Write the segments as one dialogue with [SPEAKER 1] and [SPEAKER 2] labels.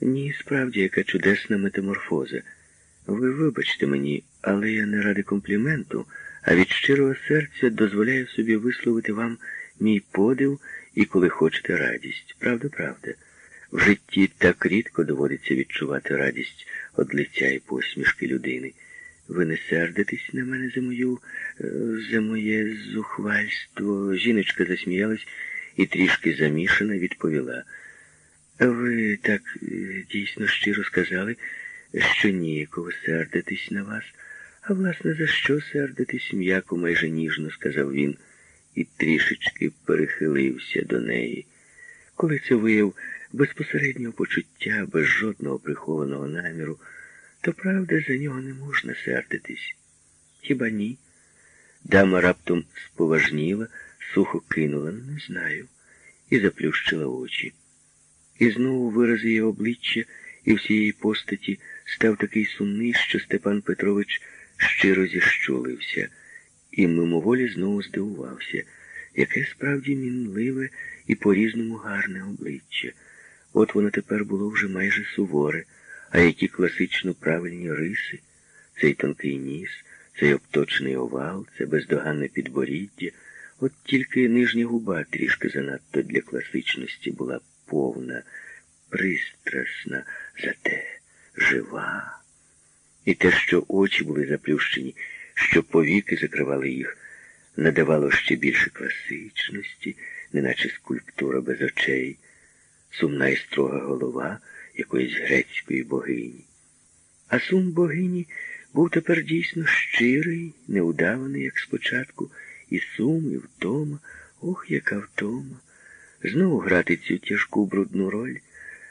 [SPEAKER 1] Ні, справді, яка чудесна метаморфоза. Ви вибачте мені, але я не ради компліменту, а від щирого серця дозволяю собі висловити вам мій подив і коли хочете радість. Правда, правда. В житті так рідко доводиться відчувати радість від лиця і посмішки людини. Ви не сердитесь на мене за мою, е, за моє зухвальство. Жіночка засміялась і трішки замішана відповіла. Ви так е, дійсно щиро сказали, що ніякого сердитись на вас. А власне, за що сердитись м'яко, майже ніжно, сказав він, і трішечки перехилився до неї. Коли це вияв безпосереднього почуття, без жодного прихованого наміру, то правда за нього не можна сердитись. Хіба ні? Дама раптом споважніла, сухо кинула, не знаю, і заплющила очі. І знову вираз її обличчя і всієї постаті став такий сумний, що Степан Петрович щиро зіщулився і мимоволі знову здивувався, яке справді мінливе і по-різному гарне обличчя. От воно тепер було вже майже суворе, а які класично правильні риси, цей тонкий ніс, цей обточений овал, це бездоганне підборіддя. От тільки нижня губа трішки занадто для класичності була повна, пристрасна, зате жива. І те, що очі були заплющені, що повіки закривали їх, надавало ще більше класичності, неначе скульптура без очей, сумна і строга голова якоїсь грецької богині. А сум богині був тепер дійсно щирий, неудаваний, як спочатку, і сум, і втома, ох, яка втома. Знову грати цю тяжку брудну роль,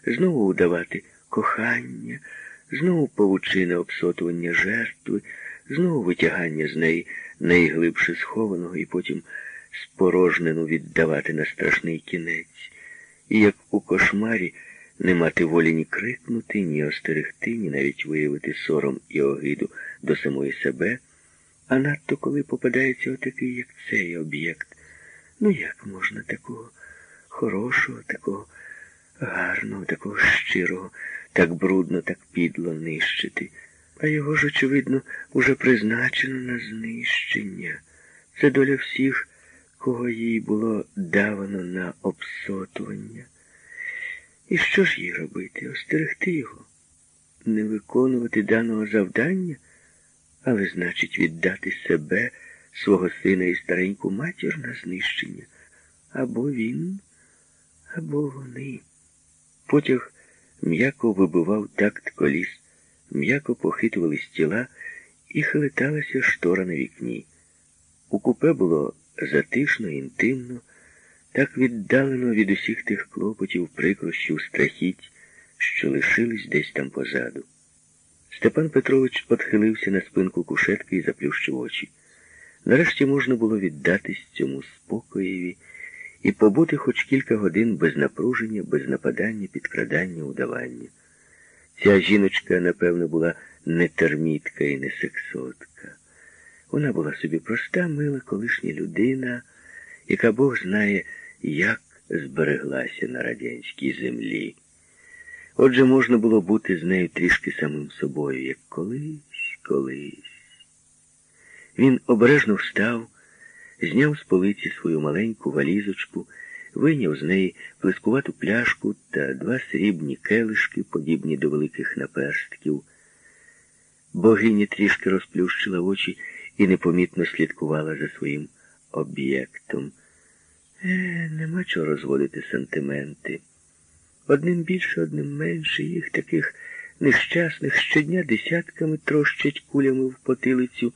[SPEAKER 1] знову удавати кохання, знову павучине обсотування жертви, знову витягання з неї найглибше схованого і потім спорожнену віддавати на страшний кінець. І як у кошмарі не мати волі ні крикнути, ні остерегти, ні навіть виявити сором і огиду до самої себе, а надто коли попадається отакий, як цей об'єкт. Ну як можна такого хорошого, такого гарного, такого щирого, так брудно, так підло нищити? А його ж, очевидно, уже призначено на знищення. Це доля всіх, кого їй було давано на обсотування. І що ж їй робити? Остерегти його, не виконувати даного завдання, але, значить, віддати себе, свого сина і стареньку матір на знищення. Або він, або вони. Потяг м'яко вибивав такт коліс, м'яко похитувались тіла і хилиталася штора на вікні. У купе було затишно, інтимно так віддалено від усіх тих клопотів, прикрощів, страхіть, що лишились десь там позаду. Степан Петрович отхилився на спинку кушетки і заплющив очі. Нарешті можна було віддатись цьому спокоєві і побути хоч кілька годин без напруження, без нападання, підкрадання, удавання. Ця жіночка, напевно, була не термітка і не сексотка. Вона була собі проста, мила, колишня людина, яка Бог знає, як збереглася на радянській землі. Отже, можна було бути з нею трішки самим собою, як колись, колись. Він обережно встав, зняв з полиці свою маленьку валізочку, вийняв з неї плескувату пляшку та два срібні келишки, подібні до великих наперстків. Богиня трішки розплющила очі і непомітно слідкувала за своїм об'єктом. Е, нема чого розводити сантименти. Одним більше, одним менше їх таких нещасних щодня десятками трощать кулями в потилицю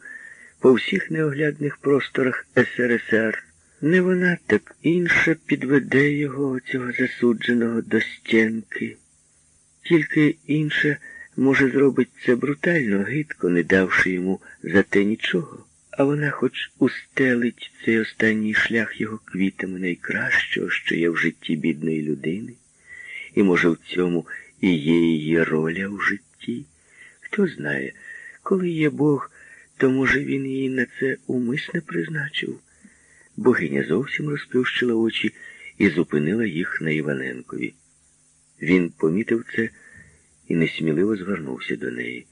[SPEAKER 1] по всіх неоглядних просторах СРСР. Не вона, так інша підведе його, цього засудженого до стінки. Тільки інша може зробить це брутально, гидко, не давши йому за те нічого а вона хоч устелить цей останній шлях його квітами найкращого, що є в житті бідної людини, і, може, в цьому і є її роля в житті. Хто знає, коли є Бог, то, може, він її на це умисне призначив. Богиня зовсім розплющила очі і зупинила їх на Іваненкові. Він помітив це і несміливо звернувся до неї.